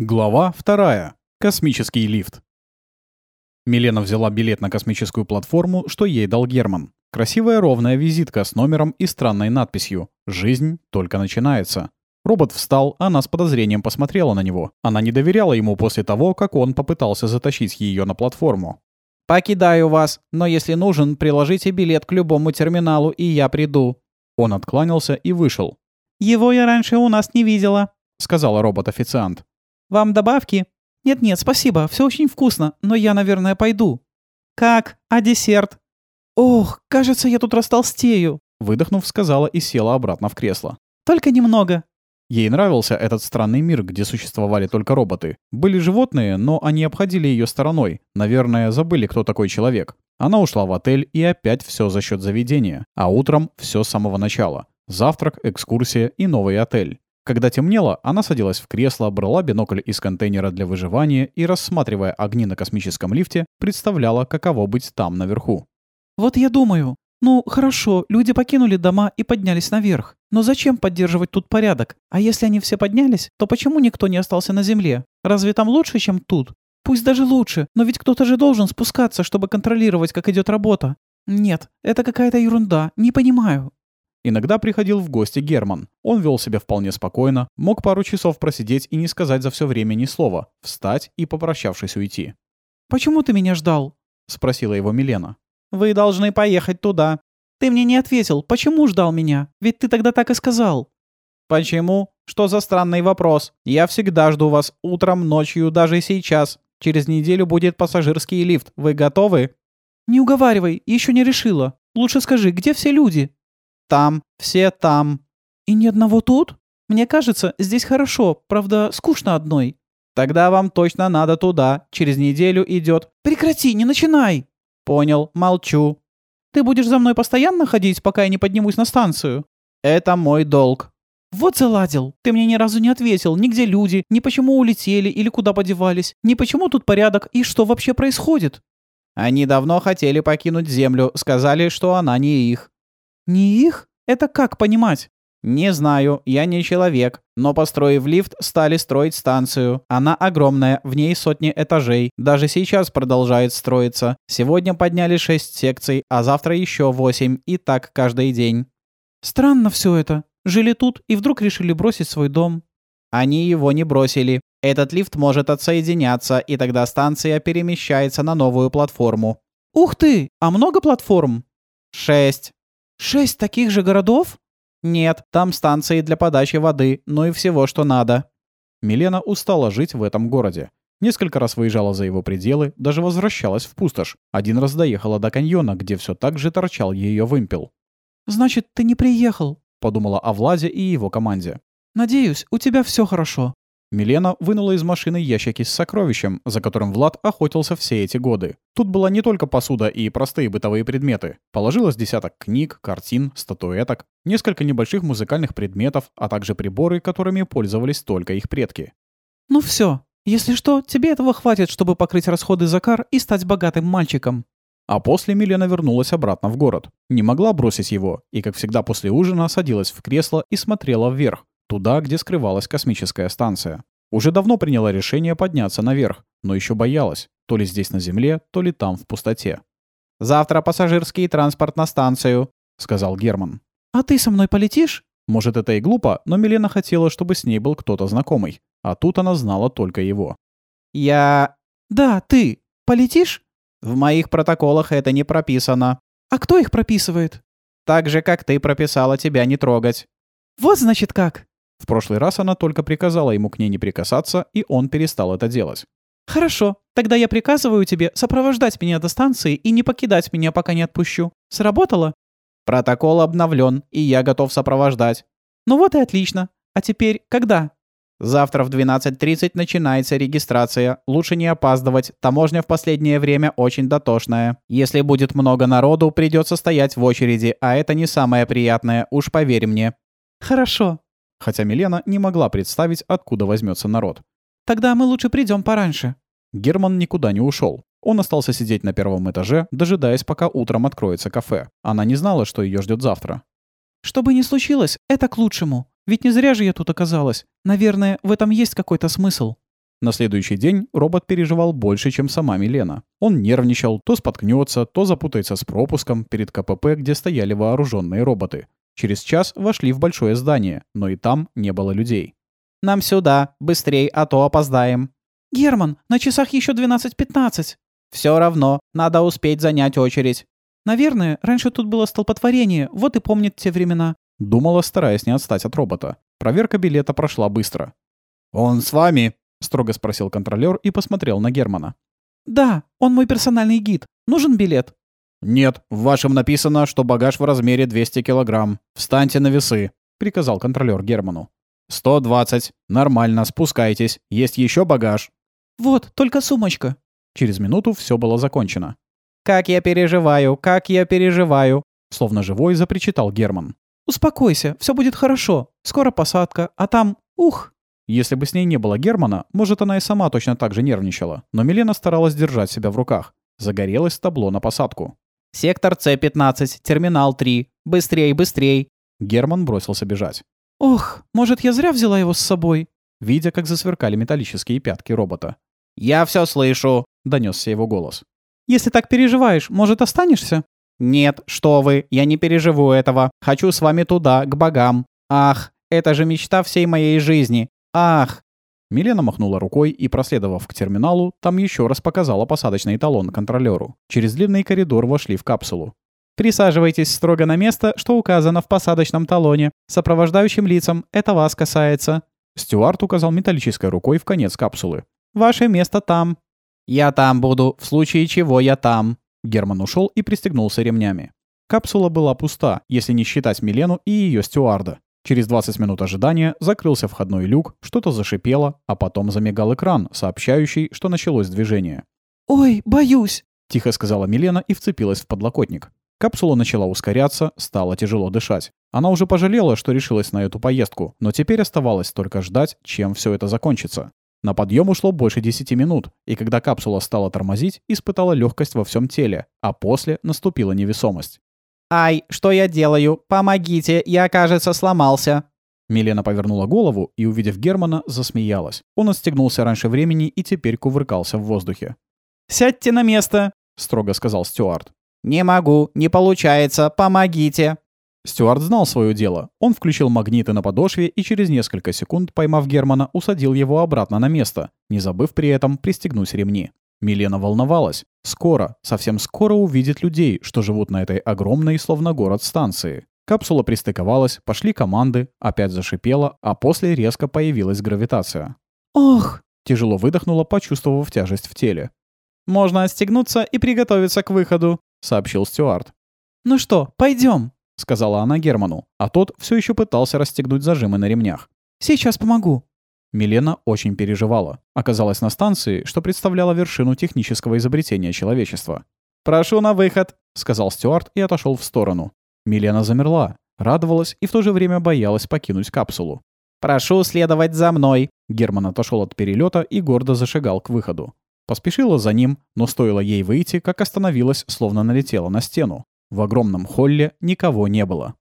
Глава вторая. Космический лифт. Милена взяла билет на космическую платформу, что ей дал Герман. Красивая ровная визитка с номером и странной надписью «Жизнь только начинается». Робот встал, она с подозрением посмотрела на него. Она не доверяла ему после того, как он попытался затащить ее на платформу. «Покидаю вас, но если нужен, приложите билет к любому терминалу, и я приду». Он откланялся и вышел. «Его я раньше у нас не видела», — сказала робот-официант. Вам добавки? Нет-нет, спасибо, все очень вкусно, но я, наверное, пойду. Как? А десерт? Ох, кажется, я тут растолстею. Выдохнув, сказала и села обратно в кресло. Только немного. Ей нравился этот странный мир, где существовали только роботы. Были животные, но они обходили ее стороной. Наверное, забыли, кто такой человек. Она ушла в отель, и опять все за счет заведения. А утром все с самого начала. Завтрак, экскурсия и новый отель. Когда темнело, она садилась в кресло, брала бинокль из контейнера для выживания и, рассматривая огни на космическом лифте, представляла, каково быть там наверху. «Вот я думаю. Ну, хорошо, люди покинули дома и поднялись наверх. Но зачем поддерживать тут порядок? А если они все поднялись, то почему никто не остался на земле? Разве там лучше, чем тут? Пусть даже лучше, но ведь кто-то же должен спускаться, чтобы контролировать, как идет работа. Нет, это какая-то ерунда, не понимаю. Иногда приходил в гости Герман. Он вел себя вполне спокойно, мог пару часов просидеть и не сказать за все время ни слова, встать и, попрощавшись, уйти. «Почему ты меня ждал?» — спросила его Милена. «Вы должны поехать туда». «Ты мне не ответил, почему ждал меня? Ведь ты тогда так и сказал». «Почему? Что за странный вопрос? Я всегда жду вас утром, ночью, даже сейчас. Через неделю будет пассажирский лифт. Вы готовы?» «Не уговаривай, еще не решила. Лучше скажи, где все люди?» Там, все там. И ни одного тут? Мне кажется, здесь хорошо, правда, скучно одной. Тогда вам точно надо туда. Через неделю идет. Прекрати, не начинай. Понял, молчу. Ты будешь за мной постоянно ходить, пока я не поднимусь на станцию? Это мой долг. Вот заладил. Ты мне ни разу не ответил, ни где люди, ни почему улетели или куда подевались, ни почему тут порядок и что вообще происходит. Они давно хотели покинуть Землю, сказали, что она не их. Не их? Это как понимать? Не знаю, я не человек, но построив лифт, стали строить станцию. Она огромная, в ней сотни этажей. Даже сейчас продолжает строиться. Сегодня подняли шесть секций, а завтра еще восемь, и так каждый день. Странно все это. Жили тут и вдруг решили бросить свой дом. Они его не бросили. Этот лифт может отсоединяться, и тогда станция перемещается на новую платформу. Ух ты! А много платформ? Шесть. Шесть таких же городов? Нет, там станции для подачи воды, ну и всего, что надо. Милена устала жить в этом городе. Несколько раз выезжала за его пределы, даже возвращалась в пустошь. Один раз доехала до каньона, где все так же торчал ее вымпел. «Значит, ты не приехал», — подумала о Владе и его команде. «Надеюсь, у тебя все хорошо». Милена вынула из машины ящики с сокровищем, за которым Влад охотился все эти годы. Тут была не только посуда и простые бытовые предметы. Положилось десяток книг, картин, статуэток, несколько небольших музыкальных предметов, а также приборы, которыми пользовались только их предки. «Ну все. Если что, тебе этого хватит, чтобы покрыть расходы за кар и стать богатым мальчиком». А после Милена вернулась обратно в город. Не могла бросить его, и, как всегда после ужина, садилась в кресло и смотрела вверх, Туда, где скрывалась космическая станция. Уже давно приняла решение подняться наверх, но еще боялась. То ли здесь на Земле, то ли там в пустоте. «Завтра пассажирский транспорт на станцию», — сказал Герман. «А ты со мной полетишь?» Может, это и глупо, но Милена хотела, чтобы с ней был кто-то знакомый. А тут она знала только его. «Я...» «Да, ты. Полетишь?» «В моих протоколах это не прописано». «А кто их прописывает?» «Так же, как ты прописала тебя не трогать». «Вот значит как». В прошлый раз она только приказала ему к ней не прикасаться, и он перестал это делать. «Хорошо, тогда я приказываю тебе сопровождать меня до станции и не покидать меня, пока не отпущу. Сработало?» «Протокол обновлен, и я готов сопровождать». «Ну вот и отлично. А теперь когда?» «Завтра в 12.30 начинается регистрация. Лучше не опаздывать. Таможня в последнее время очень дотошная. Если будет много народу, придется стоять в очереди, а это не самое приятное, уж поверь мне». «Хорошо», хотя Милена не могла представить, откуда возьмется народ. «Тогда мы лучше придем пораньше». Герман никуда не ушел. Он остался сидеть на первом этаже, дожидаясь, пока утром откроется кафе. Она не знала, что ее ждет завтра. «Что бы ни случилось, это к лучшему. Ведь не зря же я тут оказалась. Наверное, в этом есть какой-то смысл». На следующий день робот переживал больше, чем сама Милена. Он нервничал, то споткнется, то запутается с пропуском перед КПП, где стояли вооруженные роботы. Через час вошли в большое здание, но и там не было людей. «Нам сюда, быстрей, а то опоздаем». «Герман, на часах еще 12.15». «Все равно, надо успеть занять очередь». «Наверное, раньше тут было столпотворение, вот и помнит те времена». Думала, стараясь не отстать от робота. Проверка билета прошла быстро. «Он с вами?» — строго спросил контролер и посмотрел на Германа. «Да, он мой персональный гид. Нужен билет?» «Нет, в вашем написано, что багаж в размере 200 килограмм. Встаньте на весы», — приказал контролер Герману. «120. Нормально, спускайтесь. Есть еще багаж». «Вот, только сумочка». Через минуту все было закончено. «Как я переживаю, как я переживаю», Словно живой запричитал Герман. «Успокойся, все будет хорошо. Скоро посадка, а там... Ух!» Если бы с ней не было Германа, может, она и сама точно так же нервничала. Но Милена старалась держать себя в руках. Загорелось табло на посадку. «Сектор С-15, терминал 3. Быстрей, быстрей!» Герман бросился бежать. «Ох, может, я зря взяла его с собой?» Видя, как засверкали металлические пятки робота. «Я все слышу!» — донесся его голос. «Если так переживаешь, может, останешься?» «Нет, что вы, я не переживу этого. Хочу с вами туда, к богам. Ах, это же мечта всей моей жизни. Ах!» Милена махнула рукой и, проследовав к терминалу, там еще раз показала посадочный талон контролеру. Через длинный коридор вошли в капсулу. «Присаживайтесь строго на место, что указано в посадочном талоне. Сопровождающим лицам это вас касается». Стюарт указал металлической рукой в конец капсулы. «Ваше место там». «Я там буду, в случае чего я там». Герман ушел и пристегнулся ремнями. Капсула была пуста, если не считать Милену и ее стюарда. Через 20 минут ожидания закрылся входной люк, что-то зашипело, а потом замигал экран, сообщающий, что началось движение. «Ой, боюсь!» — тихо сказала Милена и вцепилась в подлокотник. Капсула начала ускоряться, стало тяжело дышать. Она уже пожалела, что решилась на эту поездку, но теперь оставалось только ждать, чем все это закончится. На подъем ушло больше 10 минут, и когда капсула стала тормозить, испытала легкость во всем теле, а после наступила невесомость. «Ай, что я делаю? Помогите, я, кажется, сломался». Милена повернула голову и, увидев Германа, засмеялась. Он отстегнулся раньше времени и теперь кувыркался в воздухе. «Сядьте на место!» — строго сказал Стюарт. «Не могу, не получается, помогите!» Стюарт знал свое дело. Он включил магниты на подошве и через несколько секунд, поймав Германа, усадил его обратно на место, не забыв при этом пристегнуть ремни. Милена волновалась. Скоро, совсем скоро увидит людей, что живут на этой огромной, словно город, станции. Капсула пристыковалась, пошли команды, опять зашипела, а после резко появилась гравитация. «Ох!» — тяжело выдохнула, почувствовав тяжесть в теле. «Можно отстегнуться и приготовиться к выходу», — сообщил Стюарт. «Ну что, пойдем», — сказала она Герману, а тот все еще пытался расстегнуть зажимы на ремнях. «Сейчас помогу». Милена очень переживала. Оказалась на станции, что представляло вершину технического изобретения человечества. «Прошу на выход», — сказал Стюарт и отошел в сторону. Милена замерла, радовалась и в то же время боялась покинуть капсулу. «Прошу следовать за мной». Герман отошел от перелета и гордо зашагал к выходу. Поспешила за ним, но стоило ей выйти, как остановилась, словно налетела на стену. В огромном холле никого не было.